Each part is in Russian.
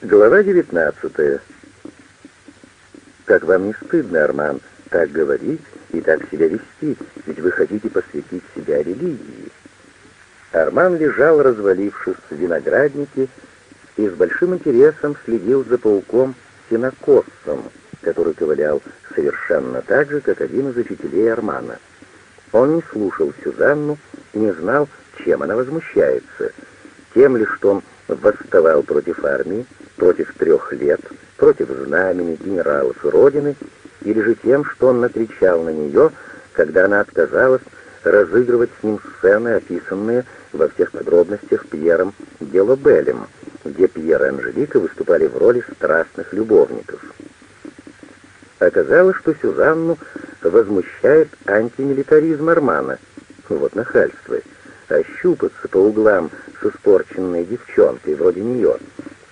Глава 19. Как вам не стыдно, Арман, так говорить и так себя вести, ведь вы хотите посвятить себя религии. Арман лежал, развалившись в винограднике, и с большим интересом следил за пауком синокоссом, который ковылял совершенно так же, как один из учителей Армана. Он не слушал Сюзанну и не знал, чем она возмущается. Тем ли, что он восставал против армии, против трех лет, против знамени, генералов родины, или же тем, что он накричал на нее, когда она отказалась разыгрывать с ним сцены, описанные во всех подробностях Пьером Делобелем, где Пьер и Анжелика выступали в роли страстных любовников. Оказалось, что Сюзанну возмущает антимилитаризм Армана. Вот нахальство. Ощупаться по углам с испорченной девчонкой вроде нее.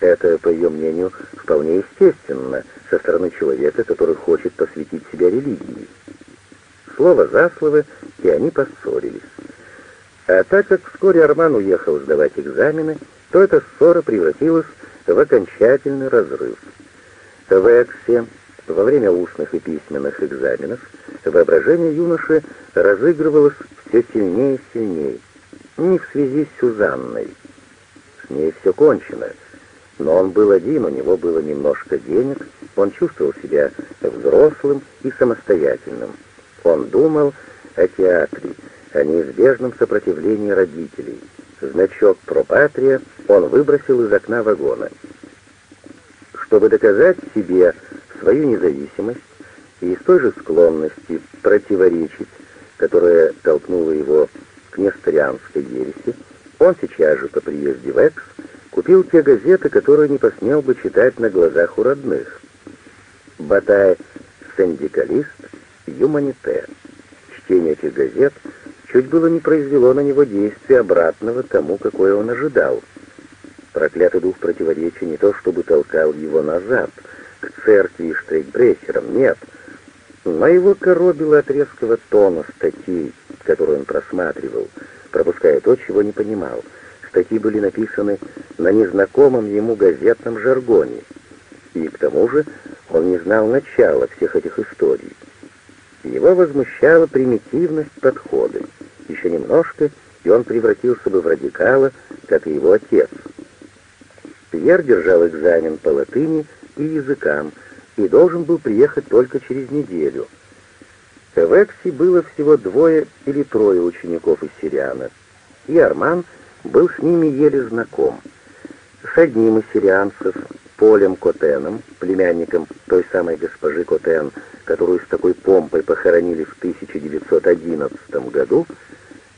Это, по ее мнению, вполне естественно со стороны человека, который хочет посвятить себя религии. Слово за слово, и они поссорились. А так как вскоре Арман уехал сдавать экзамены, то эта ссора превратилась в окончательный разрыв. В Эксе во время устных и письменных экзаменов воображение юноши разыгрывалось все сильнее и сильнее. Не в связи с Сюзанной. С ней все кончено. Но он был один, у него было немножко денег, он чувствовал себя взрослым и самостоятельным. Он думал о театре, о неизбежном сопротивлении родителей. Значок «Пропатрия» он выбросил из окна вагона. Чтобы доказать себе свою независимость и из той же склонности противоречить, которая толкнула его к несторианской ереси, он сейчас же по приезде в Экс купил те газеты, которые не посмел бы читать на глазах у родных. Батай «Синдикалист», «Юманите». Чтение этих газет чуть было не произвело на него действия обратного тому, какое он ожидал. Проклятый дух противоречия не то чтобы толкал его назад, к церкви и штрейкбрехерам, нет, но его коробило от резкого тона статей, которые он просматривал, пропуская то, чего не понимал. Статьи были написаны на незнакомом ему газетном жаргоне, и к тому же он не знал начала всех этих историй. Его возмущала примитивность подхода. Еще немножко, и он превратился бы в радикала, как и его отец. Пьер держал экзамен по латыни и языкам и должен был приехать только через неделю. В Экси было всего двое или трое учеников из Сириана, и Арман был с ними еле знаком. С одним из сирианцев, Полем Котеном, племянником той самой госпожи Котен, которую с такой помпой похоронили в 1911 году,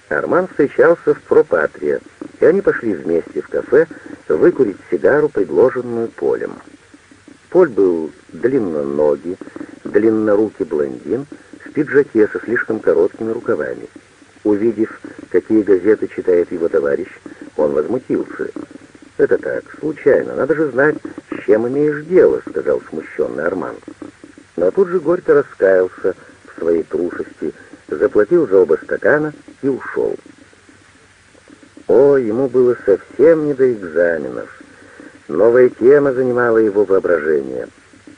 Арман встречался в Пропатрия, и они пошли вместе в кафе выкурить сигару, предложенную Полем. Поль был длинноногий, длиннорукий блондин в пиджаке со слишком короткими рукавами. Увидев, какие газеты читает его товарищ, он возмутился. «Это так, случайно, надо же знать, с чем имеешь дело», — сказал смущенный Арман. Но тут же горько раскаялся в своей трусости, заплатил за оба стакана и ушел. О, ему было совсем не до экзаменов. Новая тема занимала его воображение.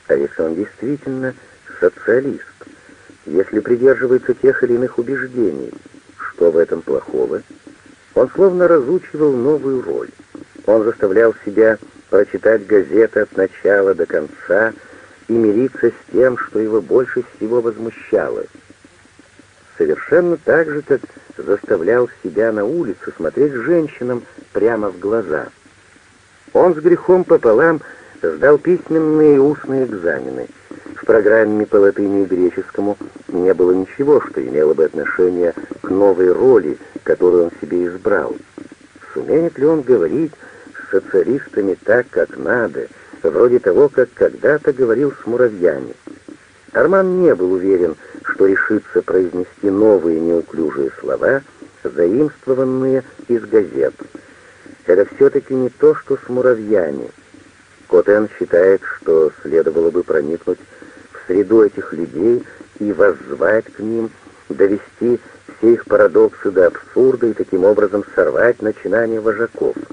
А если он действительно социалист, если придерживается тех или иных убеждений, что в этом плохого? Он словно разучивал новую роль. Он заставлял себя прочитать газеты от начала до конца и мириться с тем, что его больше всего возмущало. Совершенно так же, как заставлял себя на улице смотреть женщинам прямо в глаза. Он с грехом пополам сдал письменные и устные экзамены. В программе по латыни и греческому не было ничего, что имело бы отношение к новой роли, которую он себе избрал. Сумеет ли он говорить социалистами так, как надо, вроде того, как когда-то говорил с муравьями. Арман не был уверен, что решится произнести новые неуклюжие слова, заимствованные из газет. Это все-таки не то, что с муравьями. Котен считает, что следовало бы проникнуть среду этих людей и воззвать к ним, довести все их парадоксы до абсурда и таким образом сорвать начинание вожаков —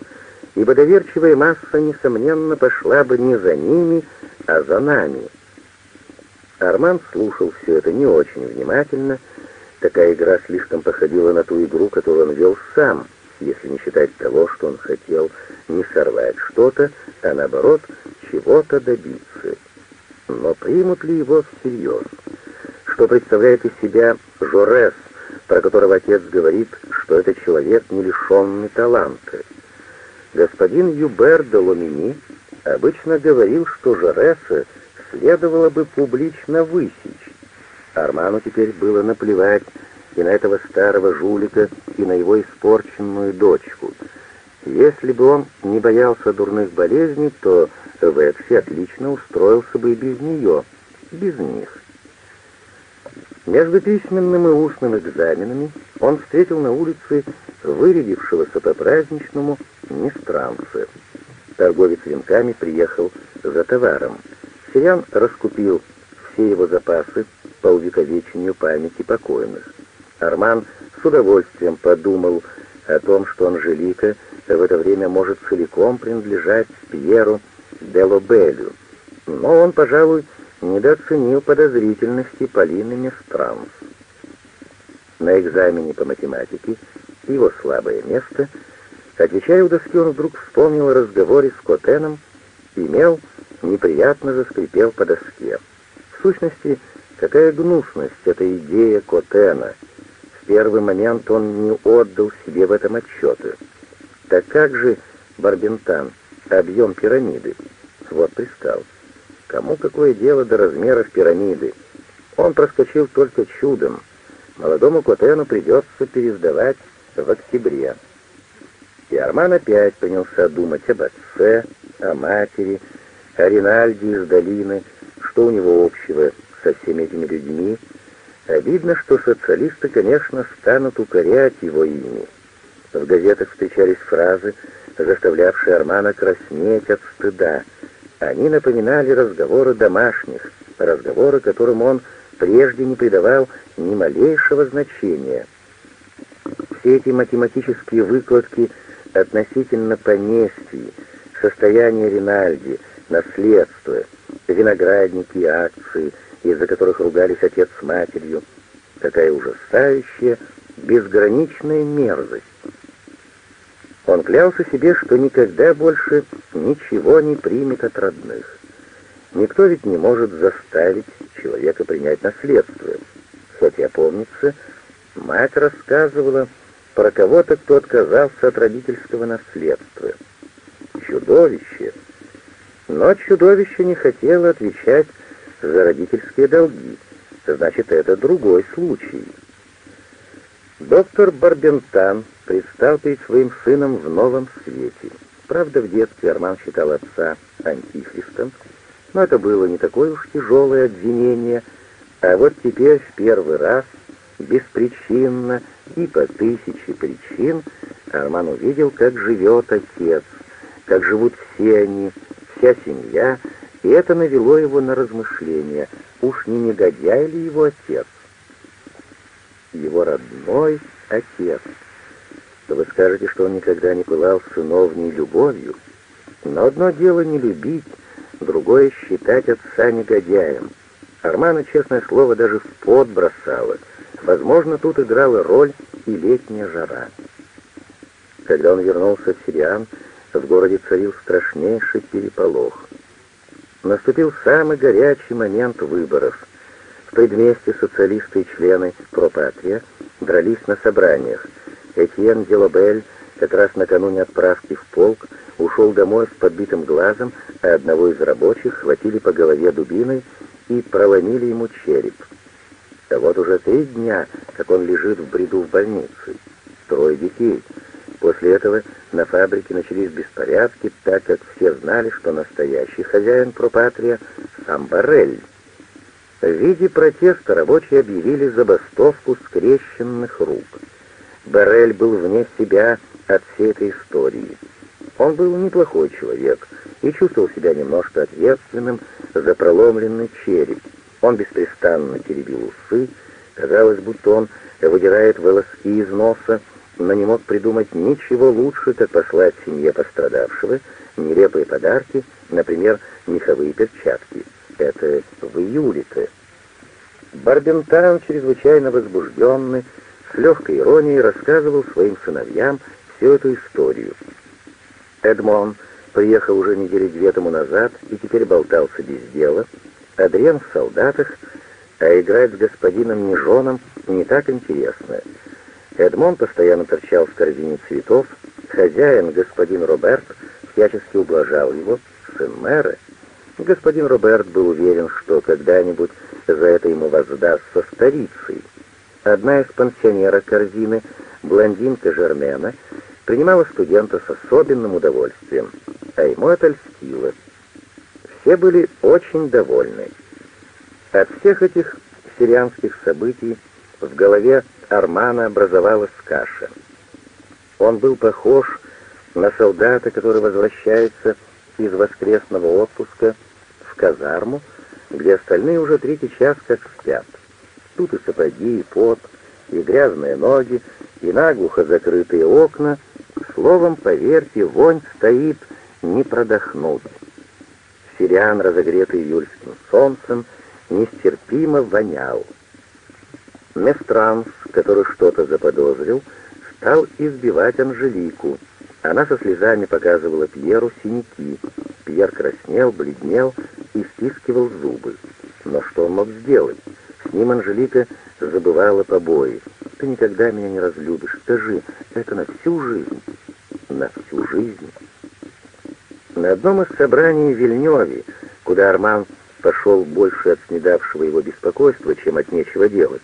ибо доверчивая масса, несомненно, пошла бы не за ними, а за нами. Арман слушал все это не очень внимательно. Такая игра слишком походила на ту игру, которую он вел сам, если не считать того, что он хотел не сорвать что-то, а наоборот, чего-то добиться. Но примут ли его всерьез? Что представляет из себя Жорес, про которого отец говорит, что это человек, не лишенный таланта? Господин Юбер де Ломини обычно говорил, что Жореса следовало бы публично высечь. Арману теперь было наплевать и на этого старого жулика, и на его испорченную дочку. Если бы он не боялся дурных болезней, то Векси отлично устроился бы и без нее, без них. Между письменным и устным экзаменами он встретил на улице вырядившегося по-праздничному Нестранца. Торговец венками приехал за товаром. Сирян раскупил все его запасы по увековечению памяти покойных. Арман с удовольствием подумал о том, что Анжелика в это время может целиком принадлежать Пьеру Делобелю, но он, пожалуй, недооценил подозрительности Полины Местранс. На экзамене по математике его слабое место, отвечая у доски, он вдруг вспомнил о разговоре с Котеном и имел неприятно заскрипел по доске. В сущности, какая гнусность эта идея Котена. В первый момент он не отдал себе в этом отчета. Так как же, Барбентан, объем пирамиды? Вот пристал. Кому какое дело до размеров пирамиды? Он проскочил только чудом. Молодому Котену придется пересдавать в октябре. И Арман опять принялся думать об отце, о матери, о Ринальде из долины, что у него общего со всеми этими людьми. Обидно, что социалисты, конечно, станут укорять его имя. В газетах встречались фразы, заставлявшие Армана краснеть от стыда — они напоминали разговоры домашних, разговоры, которым он прежде не придавал ни малейшего значения. Все эти математические выкладки относительно поместий, состояния Ринальди, наследства, виноградники и акции, из-за которых ругались отец с матерью, какая ужасающая, безграничная мерзость. Он клялся себе, что никогда больше ничего не примет от родных. Никто ведь не может заставить человека принять наследство. Хотя, помнится, мать рассказывала про кого-то, кто отказался от родительского наследства. Чудовище! Но чудовище не хотело отвечать за родительские долги. Значит, это другой случай. Доктор Барбентан предстал перед своим сыном в новом свете. Правда, в детстве Арман считал отца антихристом, но это было не такое уж тяжелое обвинение, а вот теперь в первый раз, беспричинно и по тысяче причин, Арман увидел, как живет отец, как живут все они, вся семья, и это навело его на размышления, уж не негодяй ли его отец его родной отец. Вы скажете, что он никогда не пылал сыновней любовью, но одно дело не любить, другое — считать отца негодяем. Армана, честное слово, даже в пот бросала. Возможно, тут играла роль и летняя жара. Когда он вернулся в Сириан, в городе царил страшнейший переполох. Наступил самый горячий момент выборов. В предместе социалисты и члены Пропатрия дрались на собраниях. Этьен Делобель как раз накануне отправки в полк ушел домой с подбитым глазом, а одного из рабочих хватили по голове дубиной и проломили ему череп. А вот уже три дня, как он лежит в бреду в больнице. Трое детей. После этого на фабрике начались беспорядки, так как все знали, что настоящий хозяин Пропатрия — сам Барель. В виде протеста рабочие объявили забастовку скрещенных рук. Барель был вне себя от всей этой истории. Он был неплохой человек и чувствовал себя немножко ответственным за проломленный череп. Он беспрестанно теребил усы, казалось, будто он выдирает волоски из носа, но не мог придумать ничего лучше, как послать семье пострадавшего нелепые подарки, например, меховые перчатки. Это в июле-то. Барбентан, чрезвычайно возбужденный, с легкой иронией рассказывал своим сыновьям всю эту историю. Эдмон приехал уже недели две тому назад и теперь болтался без дела, Адриан в солдатах, а играть с господином Нижоном не так интересно. Эдмон постоянно торчал в корзине цветов, хозяин, господин Роберт, всячески ублажал его, сын мэра. Господин Роберт был уверен, что когда-нибудь за это ему воздастся старицей. Одна из пансионерок корзины, блондинка Жермена, принимала студента с особенным удовольствием, а ему это льстило. Все были очень довольны. От всех этих сирианских событий в голове Армана образовалась каша. Он был похож на солдата, который возвращается из воскресного отпуска казарму, где остальные уже третий час как спят. Тут и сапоги, и пот, и грязные ноги, и наглухо закрытые окна. Словом, поверьте, вонь стоит не продохнуть. Сириан, разогретый июльским солнцем, нестерпимо вонял. Местранс, который что-то заподозрил, стал избивать Анжелику. Она со слезами показывала Пьеру синяки. Пьер краснел, бледнел и стискивал зубы. Но что он мог сделать? С ним Анжелика забывала побои. «Ты никогда меня не разлюбишь. Скажи, это на всю жизнь?» «На всю жизнь?» На одном из собраний в Вильнёве, куда Арман пошел больше от снедавшего его беспокойства, чем от нечего делать,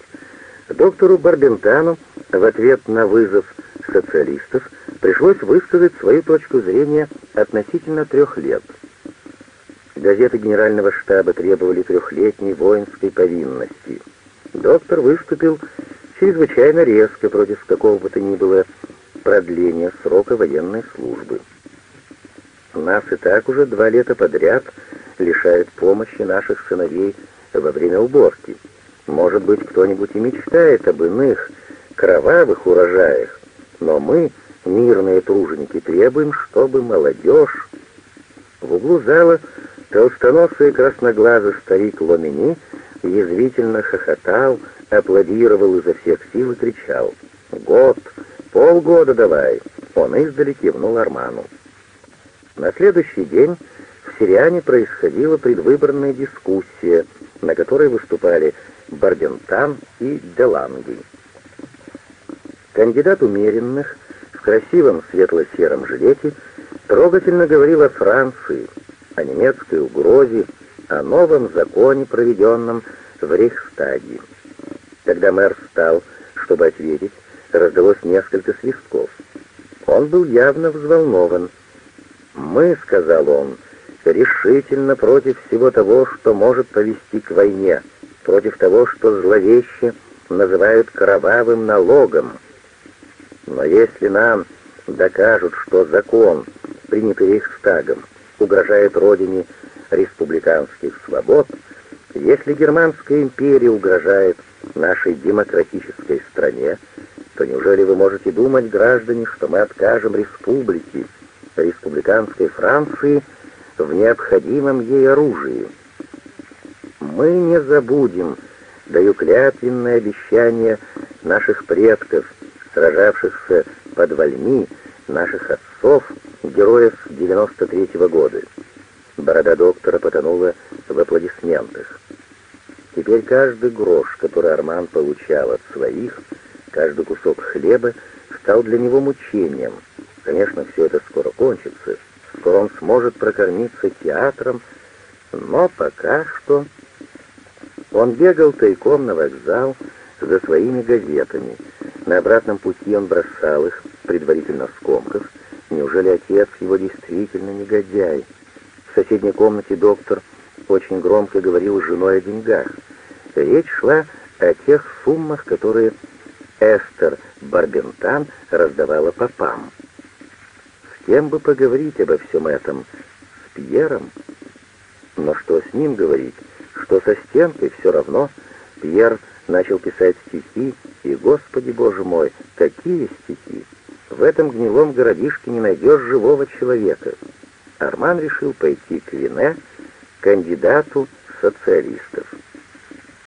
доктору Барбентану в ответ на вызов социалистов пришлось высказать свою точку зрения относительно трех лет. Газеты Генерального штаба требовали трехлетней воинской повинности. Доктор выступил чрезвычайно резко против какого бы то ни было продления срока военной службы. Нас и так уже два лета подряд лишают помощи наших сыновей во время уборки. Может быть, кто-нибудь и мечтает об иных кровавых урожаях, но мы, мирные труженики, требуем, чтобы молодежь... В углу зала толстоносый красноглазый старик Ломини язвительно хохотал, аплодировал изо всех сил и кричал. «Год! Полгода давай!» Он издали кивнул Арману. На следующий день в Сириане происходила предвыборная дискуссия, на которой выступали Бардентан и Деланги. Кандидат умеренных в красивом светло-сером жилете трогательно говорил о Франции, о немецкой угрозе, о новом законе, проведенном в Рейхстаге. Когда мэр встал, чтобы ответить, раздалось несколько свистков. Он был явно взволнован. «Мы», — сказал он, — «решительно против всего того, что может повести к войне» против того, что зловеще называют кровавым налогом. Но если нам докажут, что закон, принятый Рейхстагом, угрожает родине республиканских свобод, если Германская империя угрожает нашей демократической стране, то неужели вы можете думать, граждане, что мы откажем республике, республиканской Франции, в необходимом ей оружии? Мы не забудем, даю клятвенное обещание наших предков, сражавшихся под Вальми, наших отцов, героев 93-го года. Борода доктора потонула в аплодисментах. Теперь каждый грош, который Арман получал от своих, каждый кусок хлеба стал для него мучением. Конечно, все это скоро кончится. Скоро он сможет прокормиться театром, но пока что... Он бегал тайком на вокзал за своими газетами. На обратном пути он бросал их, предварительно скомкав. Неужели отец его действительно негодяй? В соседней комнате доктор очень громко говорил с женой о деньгах. Речь шла о тех суммах, которые Эстер Барбентан раздавала попам. С кем бы поговорить обо всем этом? С Пьером? Но что с ним говорить? что со стенкой все равно. Пьер начал писать стихи, стихи, господи боже мой, какие стихи! В этом гнилом городишке не найдешь живого человека. Арман решил пойти к Вине, кандидату социалистов.